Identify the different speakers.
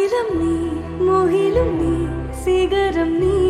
Speaker 1: அகிலம் நீ முகிலும் நீ சிகரம் நீ.